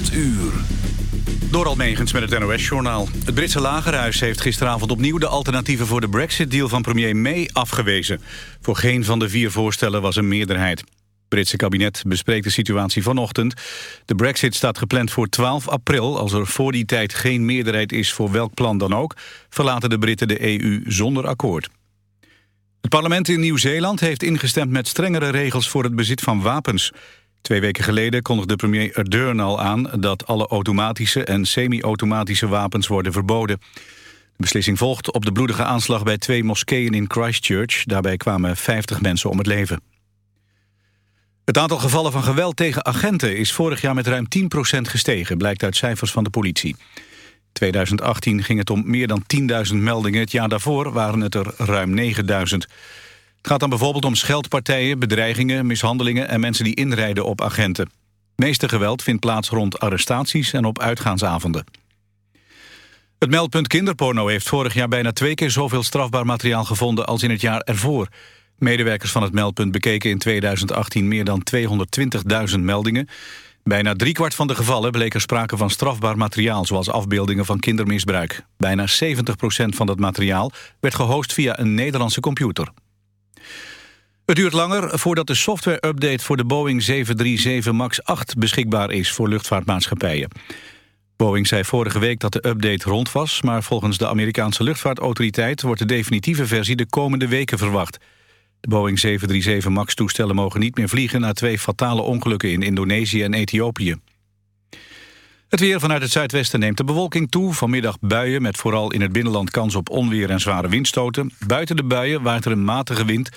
8 uur. Door met het NOS-journaal. Het Britse lagerhuis heeft gisteravond opnieuw de alternatieven voor de Brexit-deal van premier May afgewezen. Voor geen van de vier voorstellen was een meerderheid. Het Britse kabinet bespreekt de situatie vanochtend. De Brexit staat gepland voor 12 april. Als er voor die tijd geen meerderheid is voor welk plan dan ook... verlaten de Britten de EU zonder akkoord. Het parlement in Nieuw-Zeeland heeft ingestemd met strengere regels voor het bezit van wapens. Twee weken geleden kondigde premier Ardern al aan dat alle automatische en semi-automatische wapens worden verboden. De beslissing volgt op de bloedige aanslag bij twee moskeeën in Christchurch. Daarbij kwamen 50 mensen om het leven. Het aantal gevallen van geweld tegen agenten is vorig jaar met ruim 10% gestegen, blijkt uit cijfers van de politie. 2018 ging het om meer dan 10.000 meldingen. Het jaar daarvoor waren het er ruim 9.000. Het gaat dan bijvoorbeeld om scheldpartijen, bedreigingen, mishandelingen... en mensen die inrijden op agenten. Meeste geweld vindt plaats rond arrestaties en op uitgaansavonden. Het meldpunt kinderporno heeft vorig jaar bijna twee keer zoveel strafbaar materiaal gevonden als in het jaar ervoor. Medewerkers van het meldpunt bekeken in 2018 meer dan 220.000 meldingen. Bijna driekwart van de gevallen bleek er sprake van strafbaar materiaal... zoals afbeeldingen van kindermisbruik. Bijna 70% van dat materiaal werd gehost via een Nederlandse computer. Het duurt langer voordat de software-update voor de Boeing 737 MAX 8 beschikbaar is voor luchtvaartmaatschappijen. Boeing zei vorige week dat de update rond was, maar volgens de Amerikaanse luchtvaartautoriteit wordt de definitieve versie de komende weken verwacht. De Boeing 737 MAX-toestellen mogen niet meer vliegen... na twee fatale ongelukken in Indonesië en Ethiopië. Het weer vanuit het zuidwesten neemt de bewolking toe. Vanmiddag buien met vooral in het binnenland kans op onweer en zware windstoten. Buiten de buien waait er een matige wind.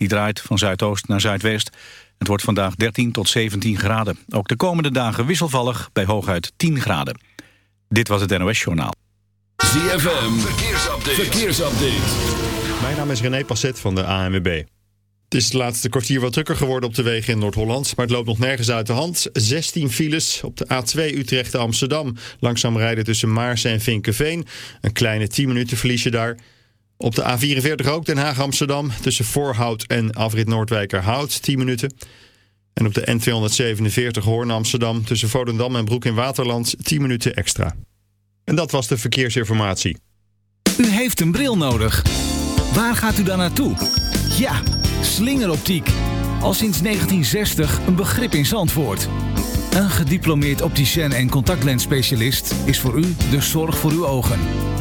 Die draait van zuidoost naar zuidwest. Het wordt vandaag 13 tot 17 graden. Ook de komende dagen wisselvallig bij hooguit 10 graden. Dit was het NOS Journaal. ZFM, verkeersupdate. verkeersupdate. Mijn naam is René Passet van de ANWB. Het is het laatste kwartier wat drukker geworden op de wegen in Noord-Holland, maar het loopt nog nergens uit de hand. 16 files op de A2 Utrecht-Amsterdam. Langzaam rijden tussen Maarsen en Vinkenveen. Een kleine 10 minuten verlies je daar. Op de A44 ook Den Haag-Amsterdam. Tussen Voorhout en Afrit Noordwijkerhout 10 minuten. En op de N247 Hoorn-Amsterdam. Tussen Volendam en Broek in Waterland 10 minuten extra. En dat was de verkeersinformatie. U heeft een bril nodig. Waar gaat u dan naartoe? Ja, slingeroptiek. Al sinds 1960 een begrip in Zandvoort. Een gediplomeerd opticien en contactlensspecialist is voor u de zorg voor uw ogen.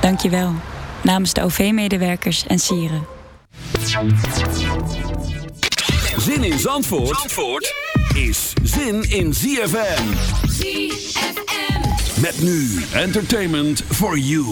Dankjewel. Namens de OV-medewerkers en sieren. Zin in Zandvoort, Zandvoort is zin in ZFM. ZFM. Met nu entertainment for you.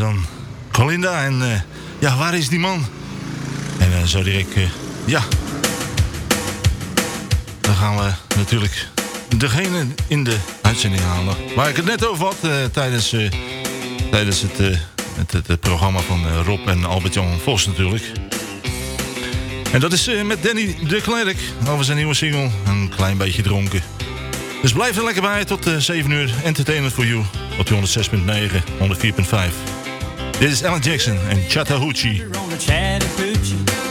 dan Colinda. En eh, ja, waar is die man? En eh, zo direct, uh, ja. Dan gaan we natuurlijk degene in de uitzending halen. Waar ik het net over had tijdens, tijdens het, het, het, programma van Rob en Albert-Jan Vos natuurlijk. En dat is met Danny de Klerk over zijn nieuwe single. Een klein beetje dronken. Dus blijf er lekker bij tot 7 uur. Entertainment for you op 106.9, 104.5. This is Alan Jackson and Chattahoochee.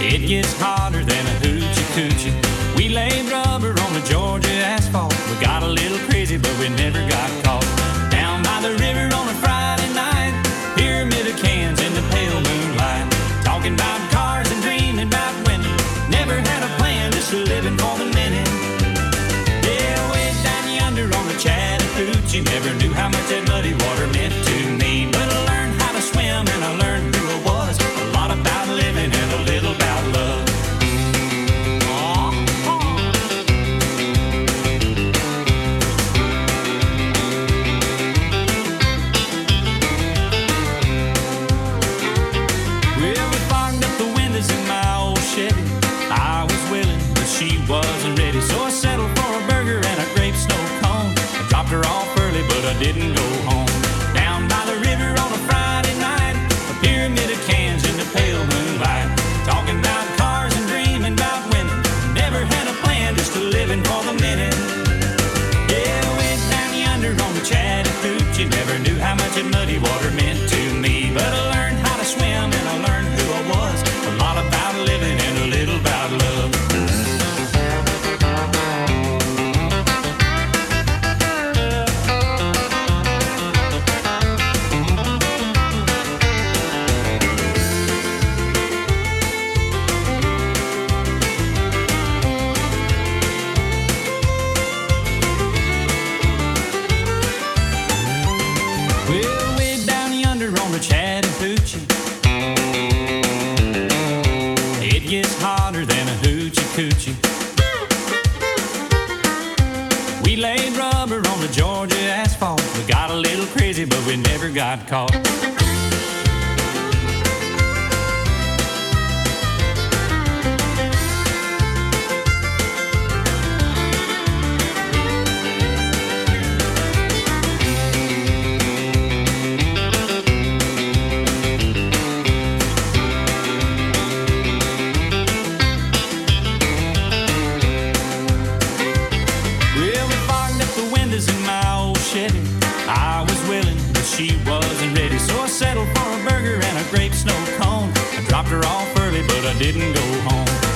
It gets hotter than a hoochie coochie. We laid rubber on the Georgia asphalt. We got a little crazy, but we never got caught. Down by the river on a Friday night, pyramid of cans in the pale moonlight. Talking about cars and dreaming about women. Never had a plan, just living for the minute. Yeah, way down yonder on the Chattahoochee. Never knew how much that muddy water meant a grape snow cone. I dropped her off early, but I didn't go home.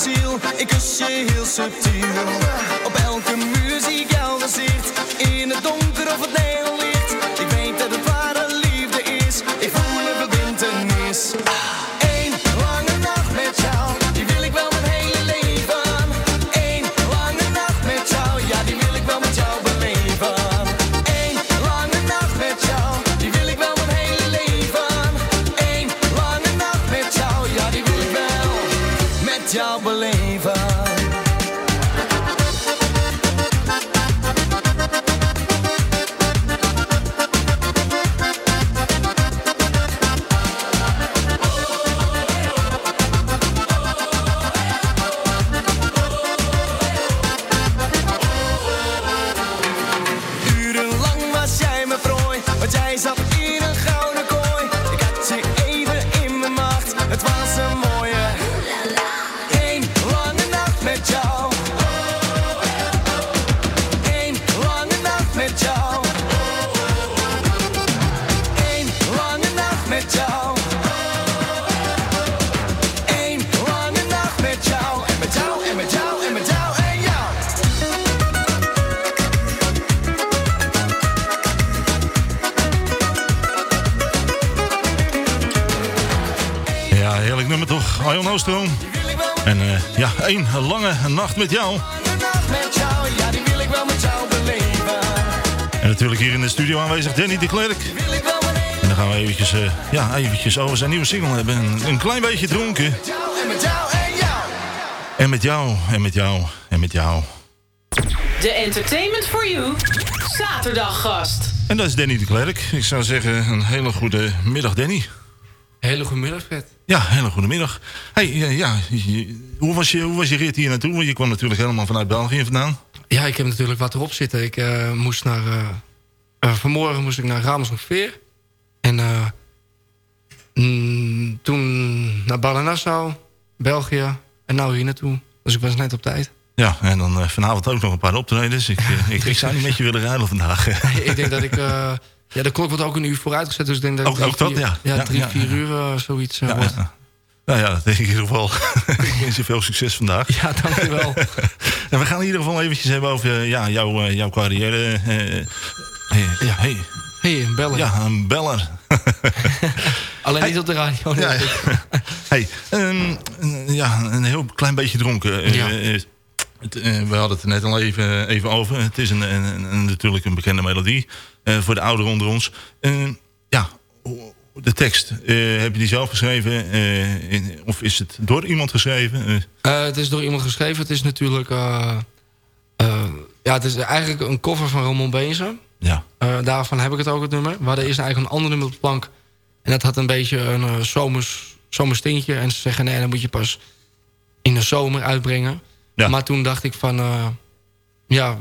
ziel, ik kus je heel subtiel. Op elke muzikaal gezicht, in het donker. een lange nacht met jou. En natuurlijk hier in de studio aanwezig Danny de Klerk. En dan gaan we eventjes, eh, ja, eventjes over zijn nieuwe single hebben. Een, klein beetje dronken. En met jou, en met jou, en met jou. De Entertainment for You, zaterdag gast. En dat is Danny de Klerk. Ik zou zeggen, een hele goede middag Danny. Hele goedemiddag, Vet. Ja, hele goedemiddag. Hey, ja, hoe, was je, hoe was je rit hier naartoe? Want je kwam natuurlijk helemaal vanuit België vandaan. Ja, ik heb natuurlijk wat erop zitten. Ik eh, moest naar... Eh, eh, vanmorgen moest ik naar Ramersonveer. En mm, toen naar Barcelona, België. En nou hier naartoe. Dus ik was net op tijd. Ja, en dan vanavond ook nog een paar optredens. Ik, ik, ik, zou niet met je willen ruilen vandaag. ik denk dat ik ja, de klok wordt ook een uur vooruitgezet. Dus ik denk dat Ook- ook dat, vier- ja. Ja, drie, vier uur eh, zoiets eh, wordt. Nou ja, dat denk ik in ieder geval. ik wens je veel succes vandaag. Ja, dankjewel. en we gaan in ieder geval eventjes hebben over eh, ja, jouw, jouw carrière. hey, ja, hey. hey, een beller. Ja, een beller. Alleen niet op de radio. Ja, hey, ja, een heel klein beetje dronken. Ja. het, we hadden het er net al even, even over. Het is een, een, een- natuurlijk een bekende melodie voor de ouderen onder ons. Eh, ja, de tekst, eh, heb je die zelf geschreven? eh, in- of is het door iemand geschreven? Eh, Eh, het is door iemand geschreven. Het is natuurlijk... eh, eh, ja, het is eigenlijk een cover van Ramon Bezen. Ja. Eh, daarvan heb ik het ook, het nummer. Maar er is eigenlijk een ander nummer op de plank. En dat had een beetje een eh, zomers, zomers tintje. En ze zeggen, nee, dan moet je pas in de zomer uitbrengen. Maar toen dacht ik van... eh, ja,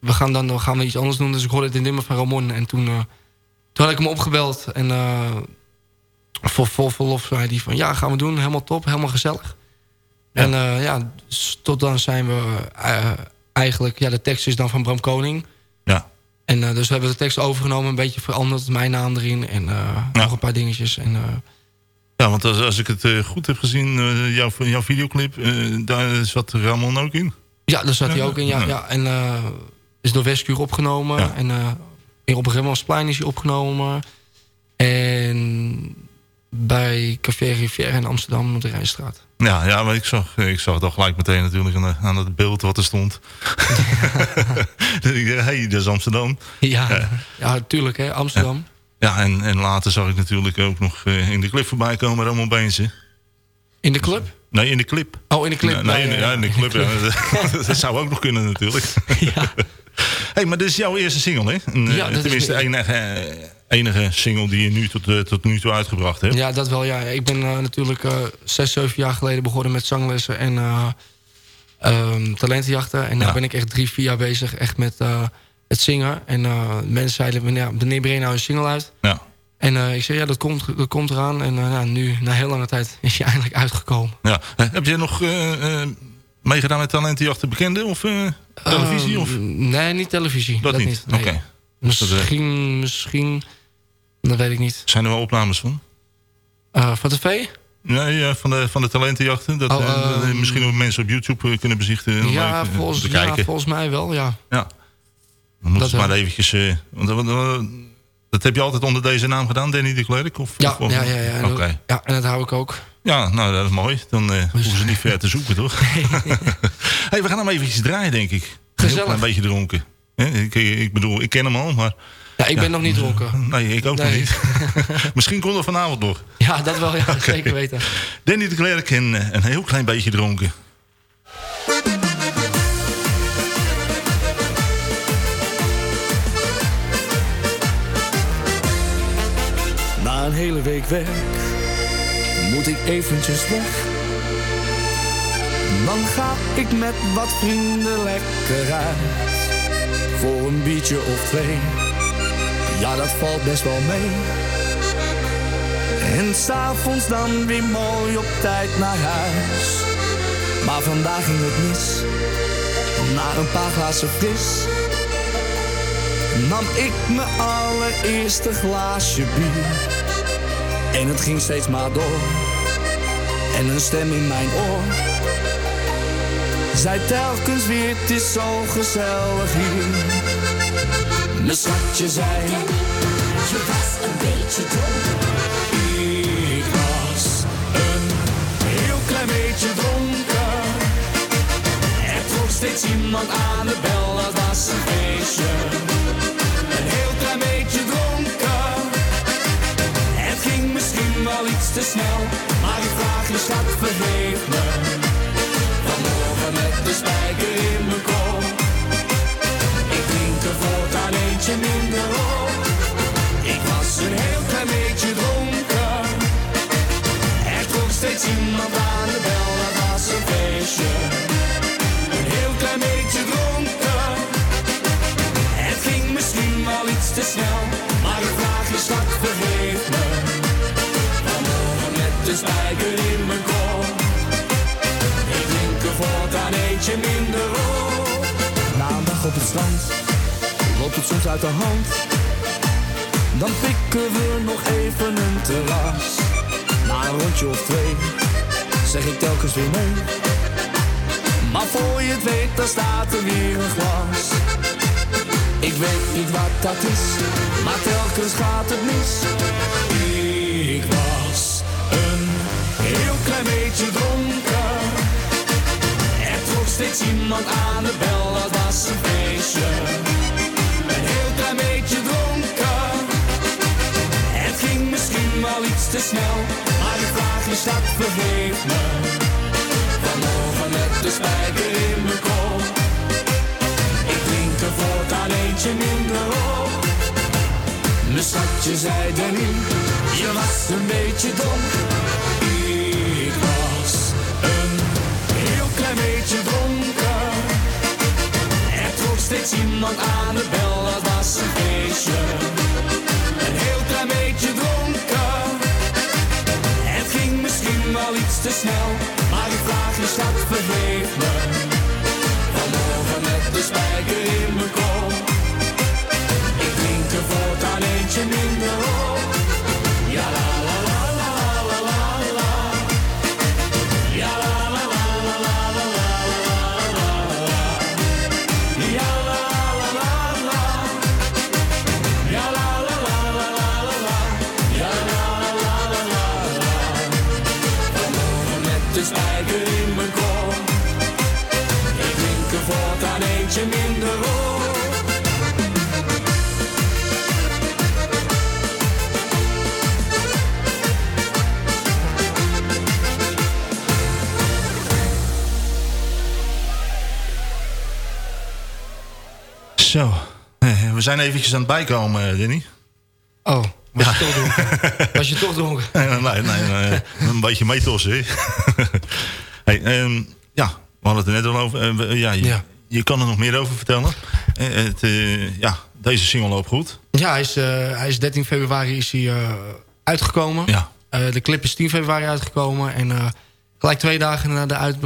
we gaan dan gaan we iets anders doen. Dus ik hoorde dit nummer van Ramon. En toen, eh, toen had ik hem opgebeld. En eh vol, vol, vol lof zei hij van... Ja, gaan we doen. Helemaal top. Helemaal gezellig. En eh, ja, tot dan zijn we eigenlijk... Ja, de tekst is dan van Bram Koning. Ja. En eh, dus we hebben de tekst overgenomen. Een beetje veranderd. Mijn naam erin. En eh, nog een paar dingetjes. En, ja, want als, als ik het goed heb gezien, jouw, jouw videoclip, daar zat Ramon ook in. ja, daar zat hij ook in. Ja, Ja. ja. En is door Westcuur opgenomen. En eh, hier op Remmelsplein is hij opgenomen. En bij Café Rivière in Amsterdam op de Rijnstraat. Ja, ja, maar ik zag, ik zag het al gelijk meteen natuurlijk aan, aan het beeld wat er stond. hey, dat is Amsterdam. Ja, ja tuurlijk, hè, Amsterdam. Ja, en, en later zag ik natuurlijk ook nog eh, in de clip voorbij komen Ramon Beense. In de club? Nee, in de clip. Oh, in de clip. Nee, nee, in de- Ja, ja, ja, in de in clip. de ja. clip. dat zou ook nog kunnen natuurlijk. Hey, maar dit is jouw eerste single, hè? Een, Ja, eh, dat is tenminste, de enige, eh, enige single die je nu tot, eh, tot nu toe uitgebracht hebt. Ja, dat wel. Ja. Ik ben natuurlijk eh, zes, zeven jaar geleden begonnen met zanglessen en eh, ehm, talentenjachten. En daar ben ik echt drie, vier jaar bezig echt met het zingen. En mensen zeiden, ja, wanneer breng je nou een single uit? Ja. En ik zei, ja, dat komt, dat komt eraan. En ja, nu, na heel lange tijd, is hij eindelijk uitgekomen. Ja. Heb je nog meegedaan met talentenjachten bekenden of eh, televisie? of? Ehm, Nee, niet televisie. Dat niet? nee. Oké. Misschien, misschien, dat weet ik niet. Zijn er wel opnames van? Eh, van tv? Nee, van, de, van de talentenjachten. Dat Oh, eh, ehm, misschien ook mensen op YouTube eh, kunnen bezichtigen. en Ja, eh, volgens, ja, volgens mij wel, ja. Ja. Dan moeten ze maar eventjes... eh, want, want, want, dat heb je altijd onder deze naam gedaan, Danny de Klerk? Of, Ja, of- ja, ja, ja. Oké. ja, en dat hou ik ook. Ja, nou, dat is mooi. Dan eh, hoeven ze niet ver te zoeken, toch? hey, we gaan hem eventjes draaien, denk ik. Een heel Gezellig. klein beetje dronken. Ik, ik bedoel, ik ken hem al, maar... Ja, ik ben nog niet dronken. Nee, ik ook nog Nee. niet. Misschien komt er vanavond nog. Ja, dat wel, ja, zeker weten. Danny de Klerk en eh, een heel klein beetje dronken. Een hele week werk moet ik eventjes weg. Dan ga ik met wat vrienden lekker uit. Voor een biertje of twee, ja dat valt best wel mee. En s'avonds dan weer mooi op tijd naar huis. Maar vandaag ging het mis, na een paar glazen fris nam ik mijn allereerste glaasje bier. En het ging steeds maar door. En een stem in mijn oor zei telkens weer: Het is zo gezellig hier. Mijn schatje zei: Je was een beetje dronken. Ik was een heel klein beetje dronken. Er trok steeds iemand aan de bel, dat was een feestje. Maar ik vraag je schat, vergeef me. Vanmorgen met de spijker in mijn kop. Ik drink er voortaan eentje minder op. Ik was een heel klein beetje dronken. Er trok steeds iemand aan de bel, dat was een feestje. Eentje minder op. Na een dag op het strand loopt het soms uit de hand. Dan pikken we nog even een terras. Na een rondje of twee zeg ik telkens weer nee. Maar voor je het weet, dan staat er weer een glas. Ik weet niet wat dat is, maar telkens gaat het mis. Ik was een heel klein beetje dronken. Steeds iemand aan de bel, dat was een feestje. Een heel klein beetje dronken. Het ging misschien wel iets te snel, maar die vraag je schat vergeet me. Vanmorgen met de spijker in mijn kop. Ik drink er voortaan eentje minder op. Mijn schatje zei niet, je was een beetje dom. Beetje dronken. Er trok steeds iemand aan de bel, dat was een feestje. Een heel klein beetje dronken. Het ging misschien wel iets te snel, maar die vraag je schat vergeet me. Vanmorgen met de spijker in mijn kop. Ik drink er voortaan eentje minder Zo, eh, we zijn eventjes aan het bijkomen, eh, Danny. Oh, was je toch dronken? Was je toch dronken? Nee, nee, nee, nee, een beetje meetossen. hè. hey, ehm, ja, we hadden het er net al over. Eh, we- ja, je, je kan er nog meer over vertellen. Eh, het, eh, ja, deze single loopt goed. Ja, hij is, eh, hij is 13 februari is hij, eh, uitgekomen. Ja. Eh, de clip is 10 februari uitgekomen. En eh, gelijk twee dagen na de uit,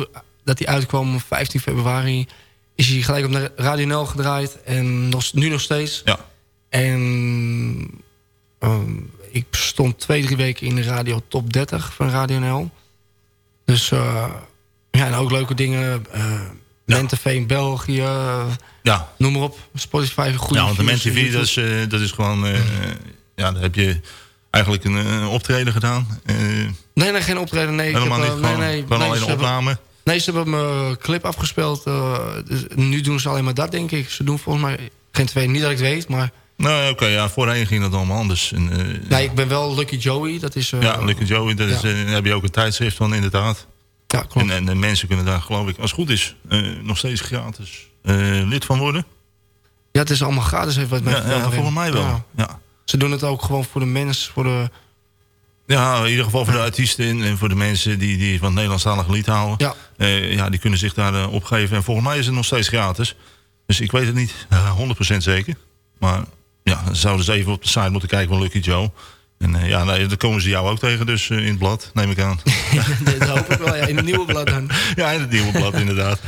dat hij uitkwam, 15 februari... is hij gelijk op de Radio NL gedraaid. En nog, nu nog steeds. Ja. En ehm, ik stond twee, drie weken in de radio top 30 van Radio NL. Dus eh, ja, en ook leuke dingen. MenTV in België. Ja. Noem maar op. Spotify, goede ja, want de MenTV, dat is, eh, dat is gewoon... eh, ja, daar heb je eigenlijk een, optreden gedaan. Nee, nee, geen optreden. Nee, ik Helemaal heb, niet, eh, nee, gewoon- nee, gewoon nee, alleen een opname? Nee, ze hebben mijn clip afgespeeld. eh, dus nu doen ze alleen maar dat, denk ik. Ze doen volgens mij geen twee. Niet dat ik het weet, maar... nou, oké, ja, voorheen ging dat allemaal anders. En, eh, Nee, ik ben wel Lucky Joey. Dat is... eh, ja, Lucky Joey, daar is, daar heb je ook een tijdschrift van, inderdaad. Ja, klopt. En, en de mensen kunnen daar, geloof ik, als het goed is, nog steeds gratis lid van worden. Ja, het is allemaal gratis. Heeft wat mij Ja, ja, volgens mij wel. Ja. Ja. Ze doen het ook gewoon voor de mens, voor de... Ja, in ieder geval voor de artiesten en- voor de mensen die, die van het Nederlandstalige lied houden. Ja. Eh, ja, die kunnen zich daar eh, opgeven. En volgens mij is het nog steeds gratis. Dus ik weet het niet eh, 100% zeker. Maar ja, dan zouden ze even op de site moeten kijken van Lucky Joe. En ja, nee, dan komen ze jou ook tegen dus in het blad, neem ik aan. dat hoop ik wel, ja. In het nieuwe blad dan. Ja, in het nieuwe blad inderdaad.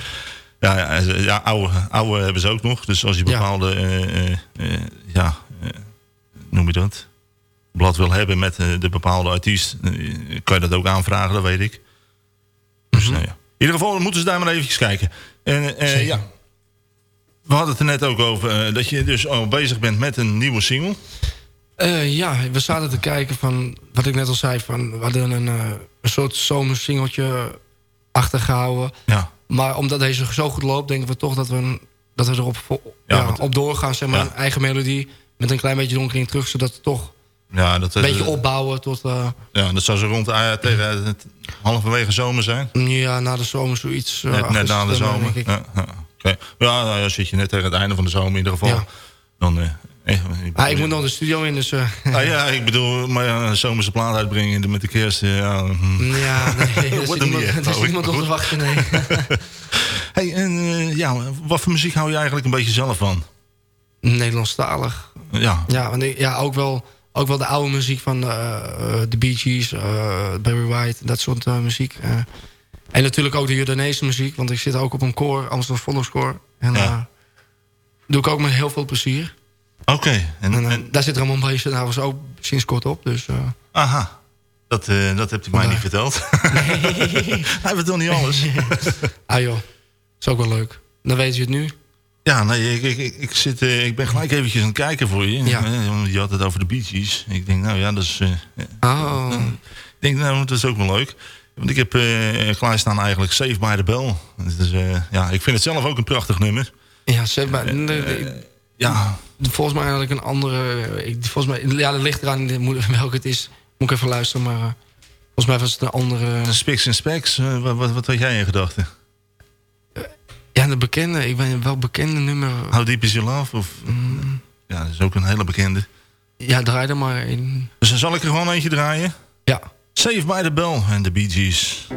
Ja, ja, ja oude, oude hebben ze ook nog. Dus als je bepaalde, eh, eh, eh, ja, eh, noem je dat? Blad wil hebben met eh, de bepaalde artiest, eh, kan je dat ook aanvragen, dat weet ik. Dus nou ja. In ieder geval moeten ze daar maar eventjes kijken. En eh, ja, we hadden het er net ook over dat je dus al bezig bent met een nieuwe single. Ja, we zaten te kijken van... Wat ik net al zei, van, we hadden een, een soort zomersingeltje achtergehouden. Ja. Maar omdat deze zo goed loopt, denken we toch dat we, een- dat we erop Ja, op doorgaan. Zeg maar, een eigen melodie met een klein beetje donkering terug. Zodat we toch Ja, dat, een eh, beetje opbouwen tot... eh, Ja, dat zou zo rond ja, tegen het halverwege zomer zijn. ja, na de zomer zoiets. eh, Net, net na de zomer. ik. Ja, ja, oké. ja, nou ja, zit je net tegen het einde van de zomer in ieder geval. Ja. Dan, eh, eh, Ah, ik moet nog de studio in, dus... eh, Ah, ja, ik bedoel, maar ja, een zomerse plaat uitbrengen met de kerst. eh, Ja, hm. Ja, nee, er zit hem niemand, echt, er ik, op te wachten, nee. hey, en eh, ja, wat voor muziek hou je eigenlijk een beetje zelf van? Nederlandstalig. Ja. Ja, want ik- ja ook, wel, ook wel de oude muziek van de, eh, de Bee Gees, eh, Barry White, dat soort eh, muziek. eh. en natuurlijk ook de Jordaanese muziek, want ik zit ook op een koor, Amsterdam Volkskoor. En Ja. eh, doe ik ook met heel veel plezier. Oké. En, en, daar zit Ramon trouwens ook sinds kort op. Dus. Aha. Dat, uh, dat hebt u mij niet verteld. Nee. Hij vertelt niet alles. ah joh, is ook wel leuk. Dan weet je het nu. Ja, nee, ik, ik, ik, zit, uh, ik ben gelijk eventjes aan het kijken voor je. Ja. Je had het over de Bee Gees. Ik denk, nou ja, dat is... oh. Ik denk, nou, dat is ook wel leuk. Want ik heb uh, klaarstaan eigenlijk Save by the Bell. Dus, ja, ik vind het zelf ook een prachtig nummer. Ja, Save by... ja. Volgens mij had ik een andere... Ik, volgens mij, ja, dat ligt eraan welke het is. Moet ik even luisteren, maar... Uh, volgens mij was het een andere... De Spix en Specs, uh, wat, wat, wat had jij in gedachten? Ja, de bekende. Ik ben wel bekende nummer. How Deep Is Your Love? Of, mm. Ja, dat is ook een hele bekende. Ja, draai er maar in. Dus dan zal ik er gewoon eentje draaien? Ja. Save by the Bell en de Bee Gees.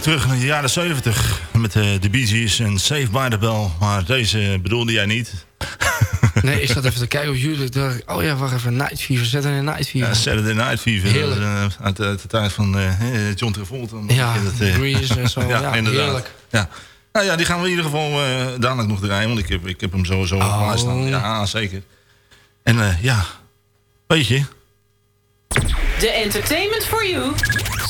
Terug naar de jaren 70 met uh, de Bee Gees en Save by the Bell. Maar deze bedoelde jij niet. Nee, ik zat even te kijken op YouTube. Oh ja, wacht even. Night Fever, Saturday Night Fever. Ja, Saturday Night Fever. Heerlijk. Uh, uit, uit, de tijd van uh, John Travolta. Ja, Grease en zo. ja, ja heerlijk. Ja. Nou ja, die gaan we in ieder geval dadelijk nog draaien. Want ik heb, ik heb hem sowieso oh. klaarstaan. Ja, zeker. En ja, weet je... De Entertainment for You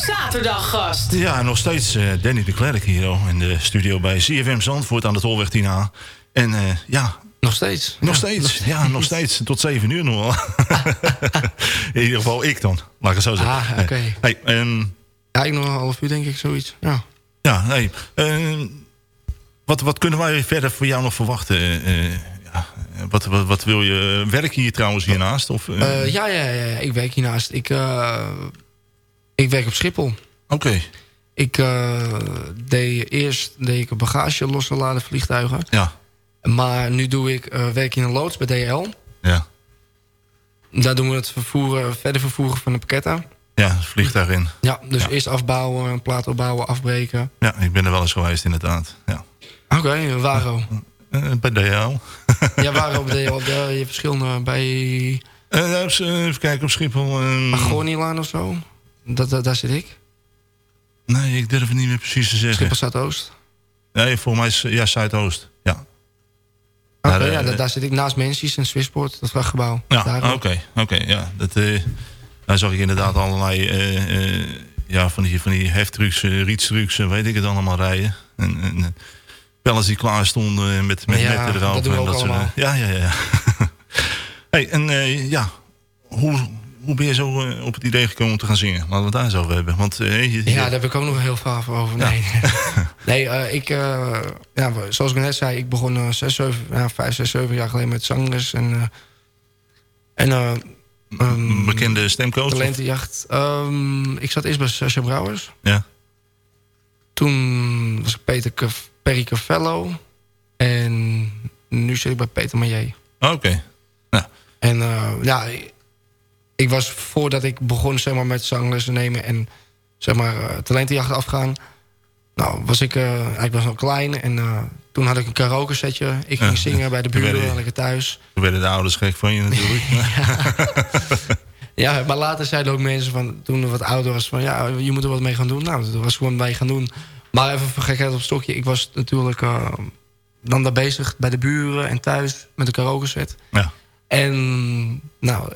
zaterdaggast. Ja, nog steeds uh, Danny de Klerk hier in de studio bij CFM Zandvoort aan de Tolweg 10A. En uh, ja... Nog steeds. Nog ja, steeds, nog steeds. ja, nog steeds. Tot 7 uur nog wel. in ieder geval ik dan, laat ik het zo zeggen. Ah, oké. Okay. Hey, um, ja, ik nog een half uur denk ik, zoiets. Ja, ja hey, uh, wat, wat kunnen wij verder voor jou nog verwachten? Wat, wat, wat, wil je? Werk je hier trouwens hiernaast? Of, uh, ja, ja, ja, ik werk hiernaast. Ik, uh, ik werk op Schiphol. Oké. Okay. Ik uh, deed eerst deed ik bagage losgeladen vliegtuigen. Ja. Maar nu doe ik werk in een loods bij DL. Ja. Daar doen we het vervoeren, verder vervoeren van de pakketten. Ja, het vliegtuig in. Ja, dus eerst afbouwen, een plaat opbouwen, afbreken. Ja, ik ben er wel eens geweest inderdaad. Ja. Oké, okay, waar ook? Uh, bij DHL. ja, op DHL? Ja, je verschillende bij... Uh, even kijken op Schiphol. Um... Agonilaan of zo? Dat, dat, daar zit ik. Nee, ik durf het niet meer precies te zeggen. Schiphol Zuidoost? Nee, voor mij is ja, Zuidoost. Ja. Oké, okay, ja, daar, daar, zit ik naast Mensies en Swissport, dat vrachtgebouw. Ja, oké, oké, ja. Dat, uh, daar zag ik inderdaad allerlei ja, van die, van die heftrucks, rietstrucks, weet ik het allemaal rijden. En, en pellets die klaar stonden met, met ja, netten erover. Dat doen we ook dat allemaal. Soort, ja, ja, ja. hey, en ja, hoe, hoe ben je zo uh, op het idee gekomen om te gaan zingen? Laten we het daar eens over hebben. Want, uh, je, ja, daar heb ik ook nog heel veel over. Nee, ja. nee uh, ik, ja, zoals ik net zei, ik begon 6, 7, ja, 5, 6, 7 jaar geleden met zangers. En, en, um, Bekende stemcoach? Talentenjacht. Um, ik zat eerst bij Sascha Brouwers. Ja. Toen was ik Peter Perry Cavello. En nu zit ik bij Peter Maillet. Oké. Okay. Ja. En ja ik was voordat ik begon zeg maar, met zanglessen nemen en zeg maar, uh, talentenjacht afgaan. Nou, was ik, uh, ik was nog klein en uh, toen had ik een karaoke setje. Ik ging zingen bij de buren, lekker thuis. Toen werden de ouders gek van je natuurlijk. ja. ja, maar later zeiden ook mensen van, toen er wat ouder was, van ja, je moet er wat mee gaan doen. Nou, dat was gewoon bij gaan doen. Maar even voor gekheid op stokje, ik was natuurlijk dan daar bezig bij de buren en thuis met een karaoke set. Ja. En nou,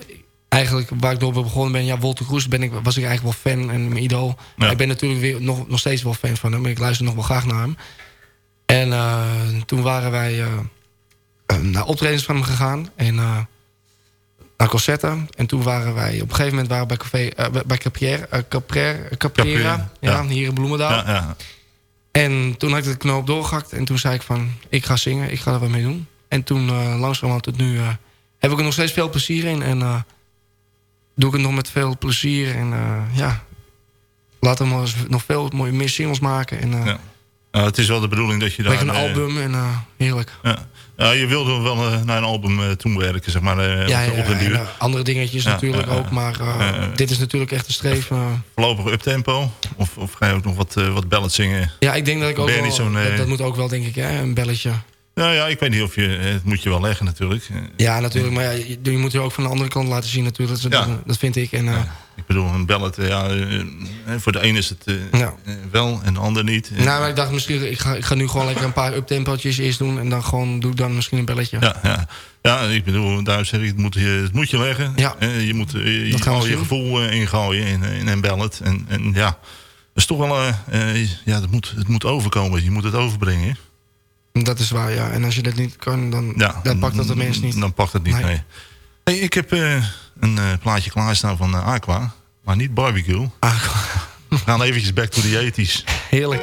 eigenlijk waar ik door begonnen ben, ja, Walter Kroes ben ik, was ik eigenlijk wel fan en mijn idool. Ja. Ik ben natuurlijk weer nog, nog steeds wel fan van hem. Ik luister nog wel graag naar hem. En uh, toen waren wij uh, naar optredens van hem gegaan. En uh, naar concerten. En toen waren wij op een gegeven moment waren we bij, café, bij Caprière, Caprière, Capriera, ja, ja, hier in Bloemendaal. Ja, ja. En toen had ik de knoop doorgehakt. En toen zei ik van, ik ga zingen, ik ga er wat mee doen. En toen langzamerhand tot nu heb ik er nog steeds veel plezier in. En doe ik het nog met veel plezier. En uh, ja, laten we nog veel mooie meer singles maken. En, ja. Uh, het is wel de bedoeling dat je daar... een album en heerlijk. Ja. Ja, je wilde wel naar een album toe werken, zeg maar. ja, ja, op de duur. andere dingetjes natuurlijk ook, maar dit is natuurlijk echt een streef. Voorlopig uptempo? Of, of ga je ook nog wat, wat ballads zingen? Ja, ik denk dat ik ook wel... Dat, dat, moet ook wel, denk ik, hè, een belletje. Nou ja, ik weet niet of je... Het moet je wel leggen natuurlijk. Ja, natuurlijk. Maar ja, je, je moet je ook van de andere kant laten zien natuurlijk. Dat, ja. dat vind ik. En, uh, ja, ik bedoel, een ballet, ja, voor de ene is het uh, wel en de ander niet. Nou, maar ik dacht misschien, ik ga, ik ga nu gewoon lekker een paar uptempootjes eerst doen. En dan gewoon doe ik dan misschien een belletje. Ja, ja. ja ik bedoel, daar zeg ik, het moet je, het moet je leggen. Ja. Je moet je, je al je gevoel ingooien in, in een ballet. En, en ja, dat is toch wel, ja, het moet, het moet overkomen. Je moet het overbrengen. Dat is waar, ja. En als je dat niet kan, dan, ja, dan pakt dat de mens niet. Dan pakt het niet, nee. nee. Hey, ik heb uh, een uh, plaatje klaarstaan van uh, Aqua, maar niet barbecue. Aqua. We gaan eventjes back to the 80s. Heerlijk.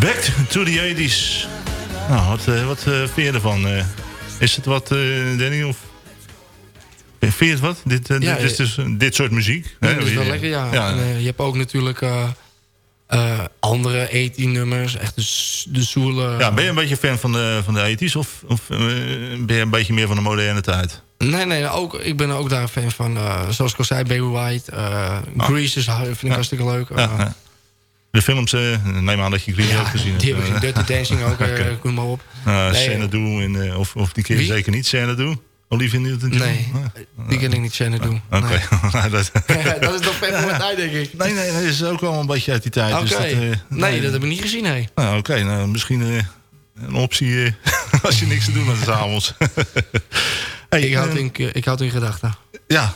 Back to the 80s. Nou, wat, uh, wat uh, vind je ervan? Uh, is het wat, Danny? Of... Vind je het wat? Dit, ja, dit, is dus, dit soort muziek? Ja, dat is wel lekker, ja. ja. En, je hebt ook natuurlijk andere 18 nummers. Echt de, de. Ja, ben je een beetje fan van de, van de 80s? Of, of ben je een beetje meer van de moderne tijd? Nee, nee, ook, ik ben ook daar fan van. zoals ik al zei, Baby White. Grease is, vind ik hartstikke leuk. Ja, de films, neem aan dat je Grease ja, hebt gezien. Die heb ik Dirty Dancing ook, okay. uh, kom maar op. Uh, nee, Xanadu, in, of, of die keer zeker niet Xanadu. Olivia Newton-John? Nee, die ken ik niet Xanadu. Oké. Okay. Nee. dat, dat is nog vet voor tijd, denk ik. Nee, nee, dat is ook wel een beetje uit die tijd. Oké. Okay. Dus dat, nee, dat heb ik niet gezien, nee. Nou, Oké, okay, nou, misschien een optie als je niks te doen hebt s'avonds. hey, ik, houd in, ik houd in gedachten. Ja,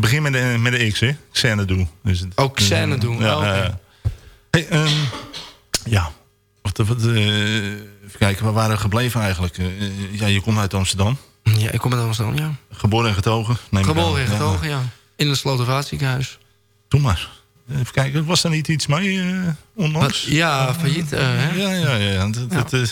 begin met de, met de X, hè? Xanadu. Dus ook Xanadu, ja, oh. Hey, um, ja, wat, wat, uh, even kijken, waar waren we gebleven eigenlijk? Uh, ja, je komt uit Amsterdam. Ja, ik kom uit Amsterdam, ja. Geboren en getogen? Neem Geboren en getogen, ja. ja. In een Slotervaartziekenhuis. Doe maar. Even kijken, was daar niet iets mee uh, onlangs? Wat, ja, failliet. Uh, hè? Ja, ja, ja. Dat, ja. Dat, uh,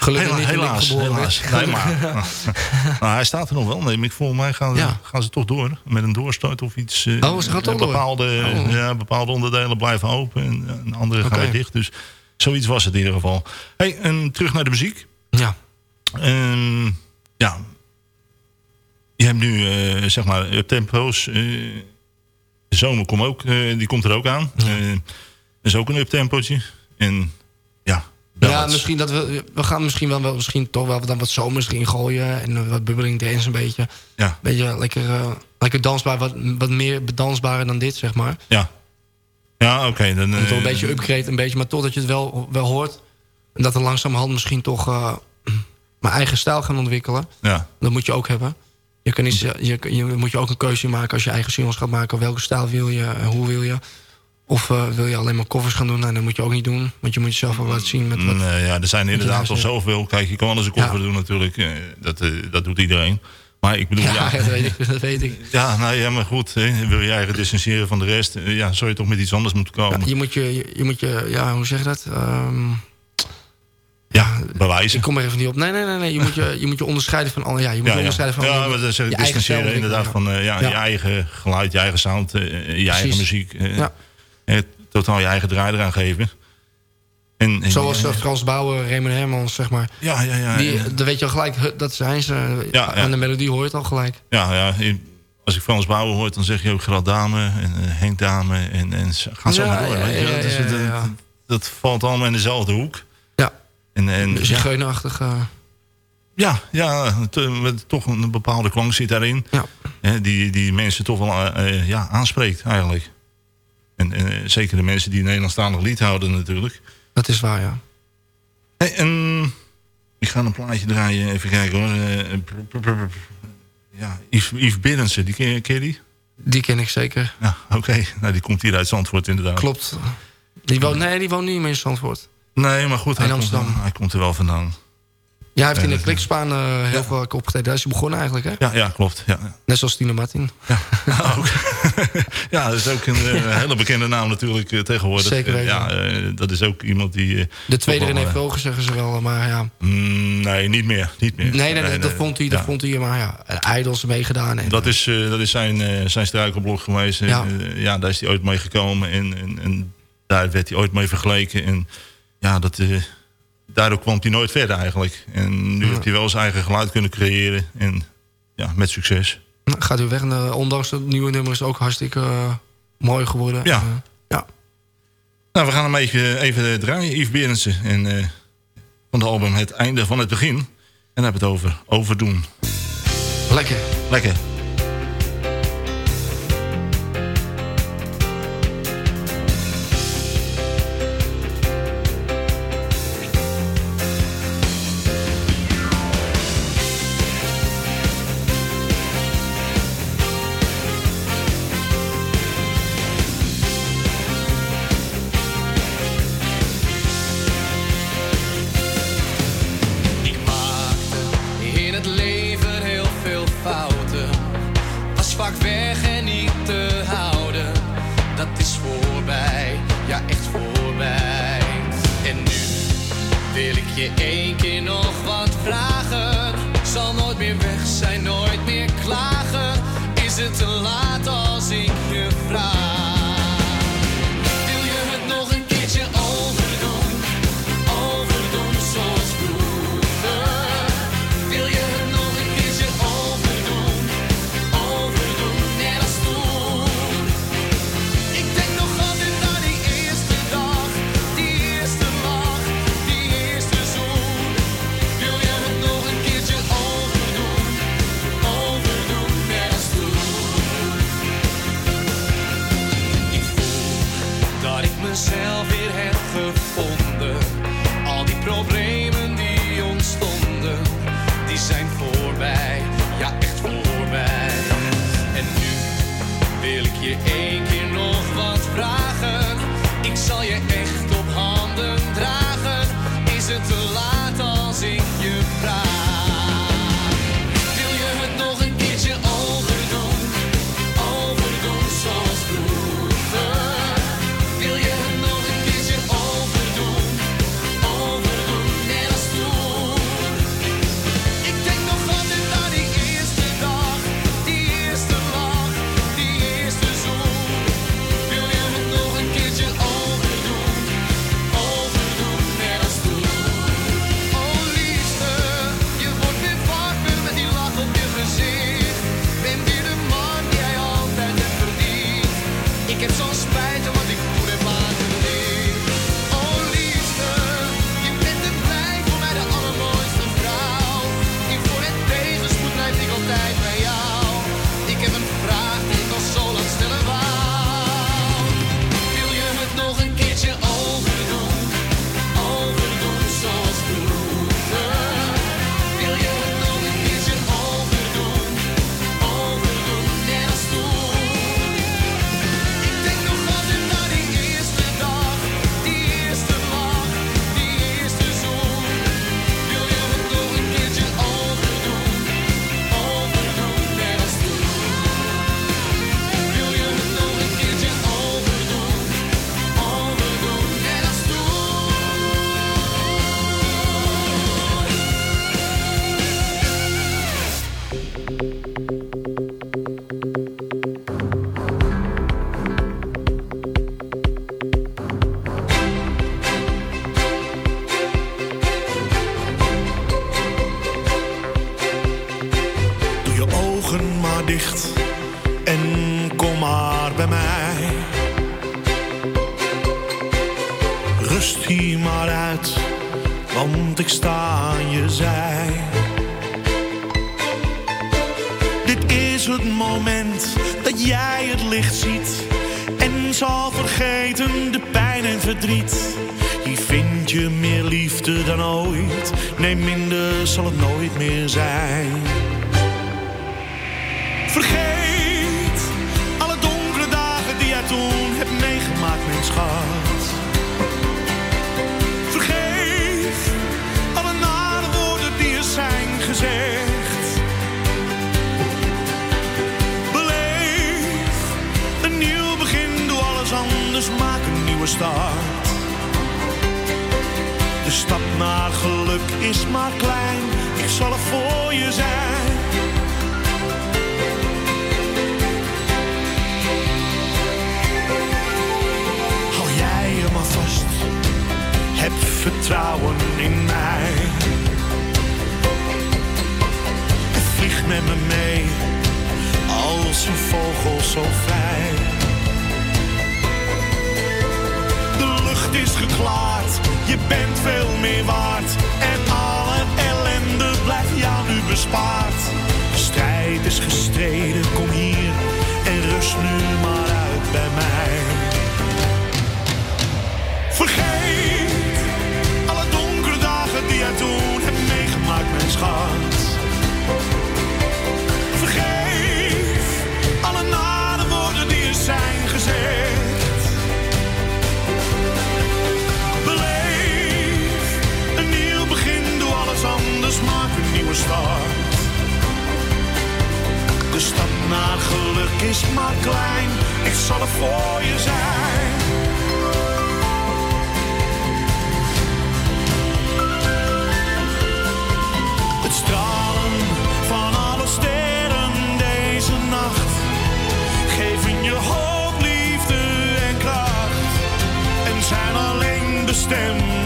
Gelukkig niet helaas, helaas. Nee, maar, nou, hij staat er nog wel. Nee, ik volgens mij gaan, ja. gaan ze toch door. Met een doorstart of iets. oh, ze gaat toch bepaalde, door? Oh. Ja, bepaalde onderdelen blijven open en, en andere okay. gaan weer dicht. Dus zoiets was het in ieder geval. Hey, en terug naar de muziek. Ja. Um, ja. Je hebt nu, zeg maar, uptempo's... De zomer komt ook, uh, die komt er ook aan. Ja. Uh, is ook een uptempootje. En ja, ja, misschien dat we, we gaan misschien wel, wel misschien toch wel dan wat zomers erin gooien. En wat bubbeling dance een beetje. Ja. Beetje lekker, uh, lekker dansbaar, wat, wat meer bedansbaar dan dit, zeg maar. Ja. Ja, oké. Okay, dan toch een beetje upgrade, een beetje, maar totdat je het wel, wel hoort. En dat er langzamerhand misschien toch mijn eigen stijl gaan ontwikkelen. Ja. Dat moet je ook hebben. Je, kan niet, je, je moet je ook een keuze maken als je eigen singles gaat maken. Welke stijl wil je, hoe wil je. Of uh, wil je alleen maar covers gaan doen? Nou, dat moet je ook niet doen. Want je moet jezelf wel laten zien. Met wat, nee, ja, er zijn inderdaad al zoveel. Kijk, je kan eens een cover ja. doen natuurlijk. Dat, uh, dat doet iedereen. Maar ik bedoel, ja, ja, dat, weet ik, dat weet ik. Ja, nou ja, maar goed. Hè, wil je eigen distancieren van de rest? Ja, zou je toch met iets anders moeten komen? Ja, je moet je, je, je moet je, ja, hoe zeg je dat? Um, ja, bewijzen. Ik kom er even niet op. Nee, nee, nee. nee. Je, moet je, je moet je onderscheiden van alle. Ja, je moet ja, je onderscheiden van. Ja, maar dat ik distancieren inderdaad van uh, ja, je eigen geluid, je eigen sound, uh, je Precies. eigen muziek. Ja. totaal je eigen draai eraan geven. En, en Zoals uh, Frans Bouwer, Raymond Hermans, zeg maar. Ja, ja, ja. Die, dan weet je al gelijk, dat zijn ze. Ja, aan de melodie hoor je het al gelijk. Ja, ja. Als ik Frans Bouwer hoor, dan zeg je ook Gerard Dame en Henk Dame. En, en gaan zo maar door. weet je? Dat, dat valt allemaal in dezelfde hoek. En, en, Zigeunerachtig. Uh... Ja, ja met toch een bepaalde klank zit daarin. Ja. Hè, die, die mensen toch wel uh, ja, aanspreekt eigenlijk. En, en zeker de mensen die Nederlandstalig lied houden natuurlijk. Dat is waar, ja. Hey, en, ik ga een plaatje draaien, even kijken hoor. Uh, ja, Yves, Yves Binnensen, die ken, ken je die? Die ken ik zeker. Ja, oké. Okay. Nou, die komt hier uit Zandvoort inderdaad. Klopt. Die woont, nee, die woont niet meer in Zandvoort. Nee, maar goed, hij komt, hij komt, er wel vandaan. Ja, hij heeft in de klikspaan uh, heel ja. veel opgetreden. Daar is hij begonnen eigenlijk, hè? Ja, ja klopt. Ja. Net zoals Tino Martin. Ja, ook. ja, dat is ook een uh, hele bekende naam natuurlijk uh, tegenwoordig. Zeker weten. ja, dat is ook iemand die... de tweede René Vroger zeggen ze wel, maar ja. Mm, nee, niet meer. Niet meer. Nee, nee, nee, dat, vond hij, dat vond hij, maar ja, Idols meegedaan. En, dat is, dat is zijn, zijn struikelblok geweest. Ja. ja, daar is hij ooit mee gekomen en, en, en daar werd hij ooit mee vergeleken en ja, dat, uh, daardoor kwam hij nooit verder eigenlijk. En nu ja. heeft hij wel zijn eigen geluid kunnen creëren. En ja, met succes. Gaat u weg. En, uh, ondanks het nieuwe nummer is ook hartstikke uh, mooi geworden. Ja. Ja. Nou, we gaan hem even, even draaien. Yves Berendsen. En van de album Het Einde van het Begin. En dan hebben we het over overdoen. Lekker. Lekker. Jou is maar klein, ik zal er voor je zijn. Het stralen van alle sterren deze nacht geven je hoop, liefde en kracht en zijn alleen bestemd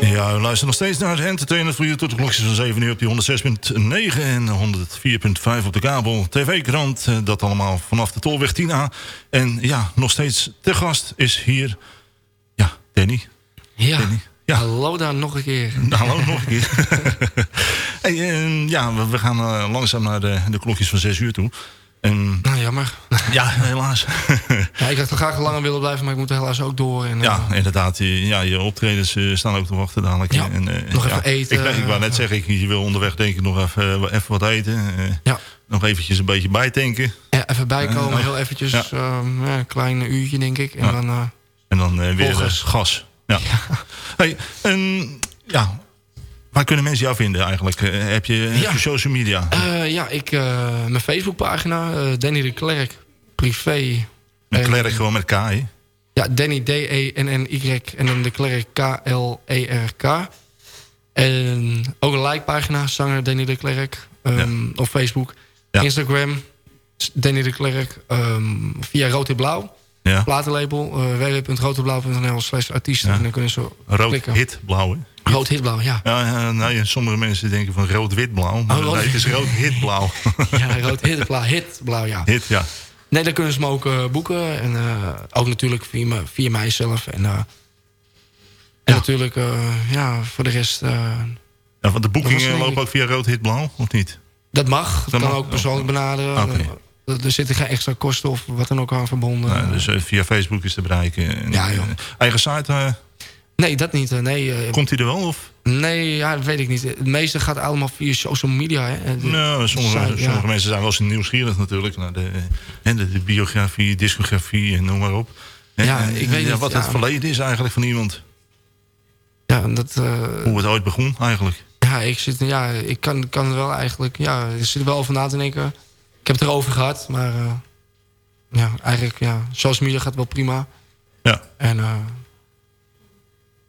Ja, u luistert nog steeds naar het Entertainment voor u tot de klokjes van 7 uur op die 106.9 en 104.5 op de kabel. TV-krant, eh, dat allemaal vanaf de Tolweg 10A. En ja, nog steeds te gast is hier, ja, Danny. Ja, Danny. Ja. hallo daar nog een keer. Hallo, nog een keer. eh, ja, we, we gaan eh, langzaam naar de, de klokjes van 6 uur toe. En, Nou, jammer. ja, helaas. Ja, ik had graag langer willen blijven, maar ik moet helaas ook door. En, Ja, eh, inderdaad. Je, ja, je optredens eh, staan ook te wachten dadelijk. Ja, en, eh, nog ja, even eten, Ik, ik wou net zeggen, ik, je wil onderweg denk ik nog even, even wat eten. Ja. Nog eventjes een beetje bijtanken. ja, even bijkomen, heel eventjes. ja. ehm, ja, een klein uurtje, denk ik. En dan... En dan weer gas. Ja. Hey, en, ja. Waar kunnen mensen jou vinden eigenlijk? Eh, heb, je, Ja. social media? eh, ja, ik, eh, mijn Facebookpagina, Danny de Klerk, privé. En- Klerk gewoon met K, hè? Ja, Danny D-E-N-N-Y en dan de Klerk K-L-E-R-K. En ook een like-pagina, zanger Danny de Klerk, ehm, op Facebook. Ja. Instagram, Danny de Klerk, ehm, via Rood en Blauw. Ja. Platenlabel, uh, www.roodenblauw.nl slash artiesten. En dan kunnen ze Rood, klikken. hit, blauw, hè? Rood, hit, blauw, ja. Ja, ja, nou, ja, sommige mensen denken van rood, wit, blauw. Maar Oh, rood- nee, het is rood, hit, blauw. ja, rood, hit, blauw, hit, blauw, ja. hit, ja. Nee, dan kunnen ze me ook eh, boeken. En eh, ook natuurlijk via, via mijzelf. En, eh, en natuurlijk, eh, ja, voor de rest... Ja, want de boekingen lopen ook via rood, hit, blauw, of niet? dat mag. Dat, kan mag, ook persoonlijk benaderen. Oké. Er, zitten geen extra kosten of wat dan ook aan verbonden. Nou, dus via Facebook is te bereiken. En, Ja, joh. eigen site, Nee, dat niet. eh, Nee, eh, komt hij er wel? Of? nee ja, dat weet ik niet. Het meeste gaat allemaal via social media. Hè. De- Nou, sommige, ja. sommige mensen zijn wel eens nieuwsgierig natuurlijk. Naar de, en de, de biografie, discografie en noem maar op. Ja, en, ik weet ja, niet, wat ja. het verleden is eigenlijk van iemand. Ja, dat, eh, Hoe het ooit begon eigenlijk. ja, ik, zit, ja, ik kan, kan er wel eigenlijk... Ja, ik zit er wel over na te denken. Ik heb het erover gehad, maar... eh, ja, eigenlijk, ja, social media gaat wel prima. Ja. En eh,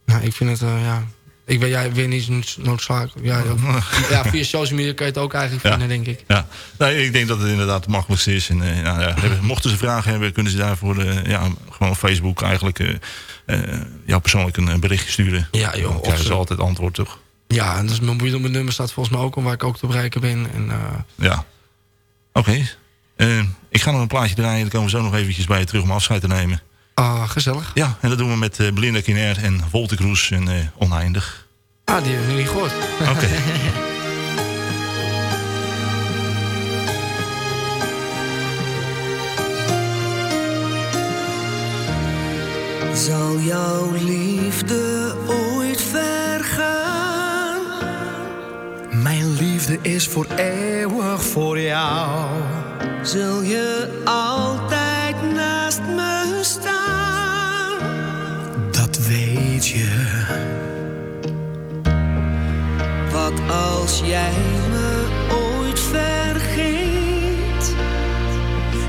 nou, ik vind het, eh, ja... Ik weet, ja, weer niet noodzakelijk. Ja, ja, ja, via social media kan je het ook eigenlijk Ja. vinden, denk ik. Ja, nee, ik denk dat het inderdaad het makkelijkste is. En, eh, nou, ja, mochten ze vragen hebben, kunnen ze daarvoor eh, ja, gewoon op Facebook eigenlijk eh, ja, persoonlijk een, berichtje sturen. Ja, joh, Dan krijgen ze altijd antwoord, toch? Ja, en dus mijn mobiele nummer staat volgens mij ook al waar ik ook te bereiken ben. En, Ja. Oké. Ik ga nog een plaatje draaien. Dan komen we zo nog eventjes bij je terug om afscheid te nemen. Ah, gezellig. Ja, en dat doen we met eh, Belinda Kinair en Volte Kroes en eh, Oneindig. Ah, die heb ik nog niet gehoord. Oké. Zal jouw liefde ooit vergaan? Mijn liefde is voor eeuwig voor jou. Zul je altijd als jij me ooit vergeet?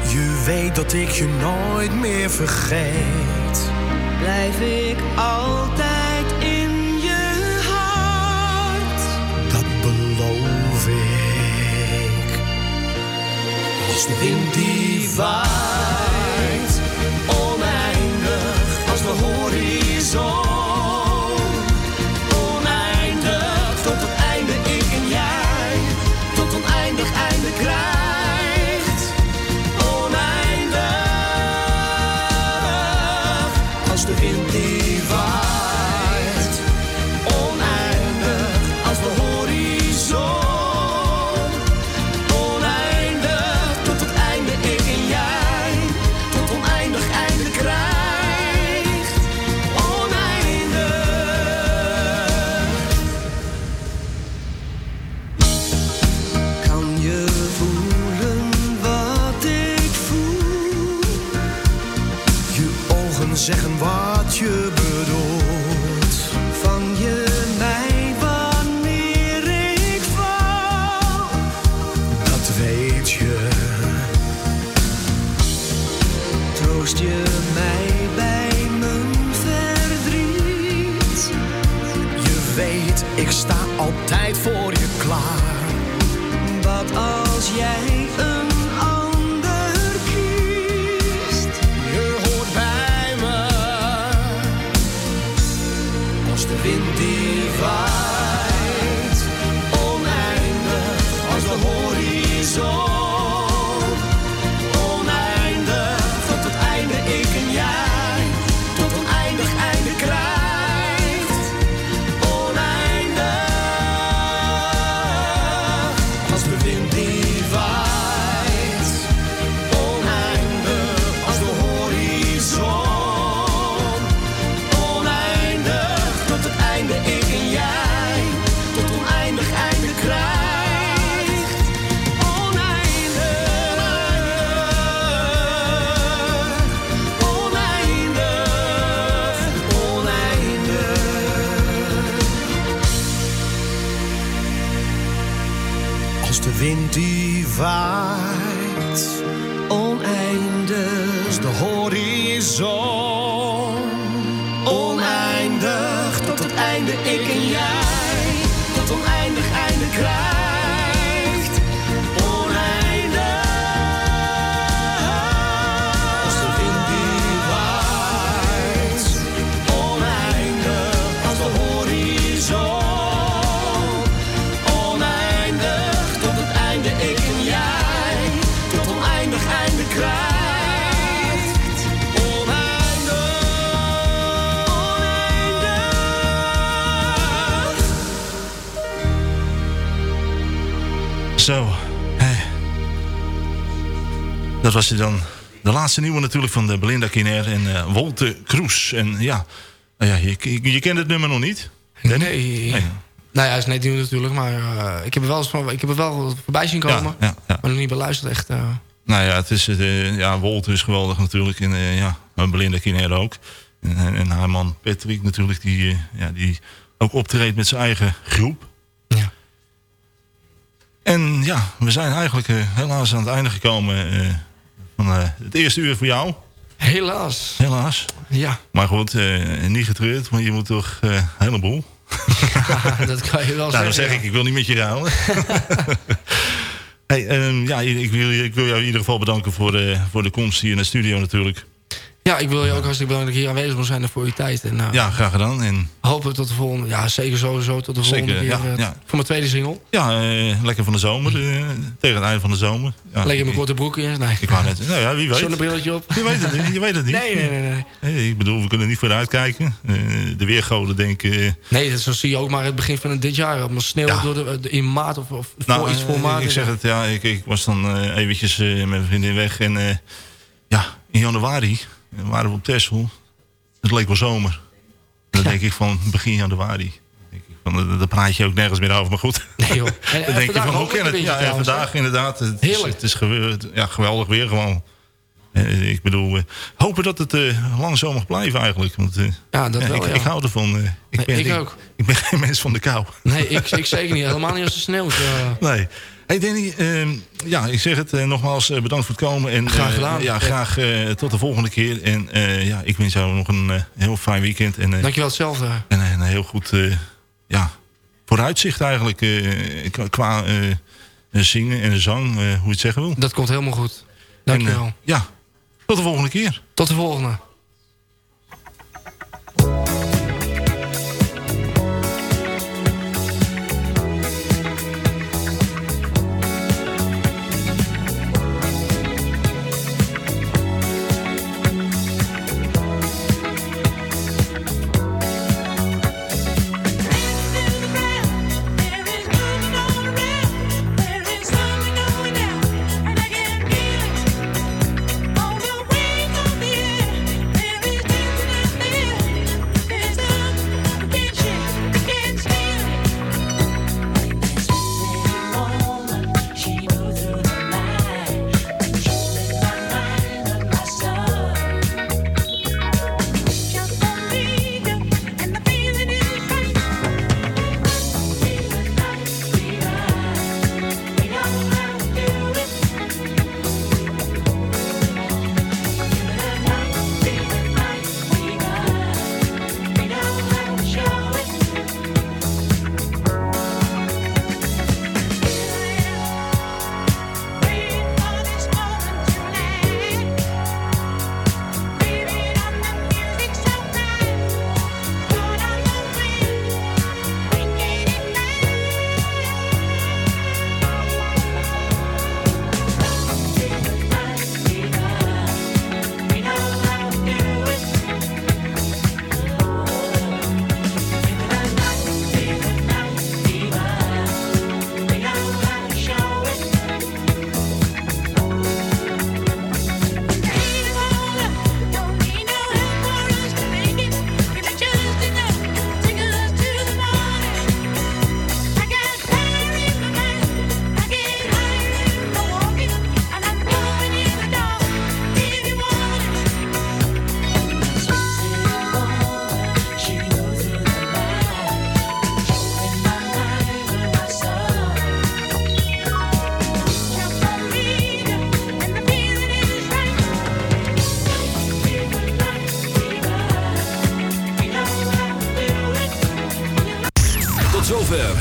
Je weet dat ik je nooit meer vergeet. Blijf ik altijd in je hart. Dat beloof ik. Als de wind die waait, oneindig. Als de wind die waait, Dat was dan. De laatste nieuwe natuurlijk van de Belinda Kiner en eh Wolte Kroes. En ja, nou ja je, je, je kent het nummer nog niet? Nee. Nou ja, is net nieuw natuurlijk, maar eh, ik heb er wel eens ik heb er wel voorbij zien komen. Ja, ja, Maar nog niet beluisterd, echt. eh. Nou ja, het is, ja, Wolte is geweldig natuurlijk. En ja, Belinda Kiner ook. En, en, haar man Patrick natuurlijk, die, ja, die ook optreedt met zijn eigen groep. Ja. En ja, we zijn eigenlijk helaas aan het einde gekomen het eerste uur voor jou. Helaas. Helaas. Ja. Maar goed, eh, niet getreurd, want je moet toch eh, een heleboel. dat kan je wel Nou, zeggen. dan zeg ik, ik wil niet met je ruilen. hey, ehm, ja, ik wil, ik wil jou in ieder geval bedanken voor voor de komst hier in de studio natuurlijk. Ja, ik wil je ook hartstikke bedanken dat ik hier aanwezig moet zijn en voor je tijd. En, uh, Ja, graag gedaan. En Hopen tot de volgende. Ja, zeker sowieso tot de Zeker, volgende keer. ja, eh, ja. Voor mijn tweede single. ja, eh, lekker van de zomer. tegen het einde van de zomer. Ja, Lekker in mijn korte broekje. Nee. Ik wou net, nou ja, wie weet. Zonnebrilletje op. Je weet het niet. Je weet het niet. Nee, nee, nee. nee. Ik bedoel, we kunnen niet vooruitkijken. Eh de weergoden denken... Nee, dat zo zie je ook maar het begin van dit jaar. Op sneeuw Ja. door de, de- in maart of, of Nou, voor iets voor maart. Ik zeg het, ja, ik, ik was dan eventjes met mijn vriendin weg. En ja, in januari eh, waren we op Texel. Het leek wel zomer. Dan denk ik van begin januari. Daar praat je ook nergens meer over, maar goed. Nee joh. En, Dan en denk je van, hoe ook kan een het? Ja, vandaag inderdaad. Het is, Heerlijk. het is ja, geweldig weer gewoon. Eh, ik bedoel, eh, hopen dat het eh, lang zo mag blijven eigenlijk. Want, Ja, dat wel, ik, ja. ik hou ervan. ik, Nee, ben, ik ook. Ik ben geen mens van de kou. Nee, ik, ik zeker niet. Helemaal niet als het sneeuwt. eh. Nee. Hey Danny, ehm, ja, ik zeg het eh, nogmaals, eh, bedankt voor het komen. En, Graag eh, gedaan. ja, graag tot de volgende keer. En ja, ik wens jou nog een heel fijn weekend. En, Dankjewel hetzelfde. en een heel goed ja, vooruitzicht eigenlijk qua- qua zingen en zang, hoe je het zeggen wil. Dat komt helemaal goed. En, Dankjewel. eh, ja, tot de volgende keer. Tot de volgende.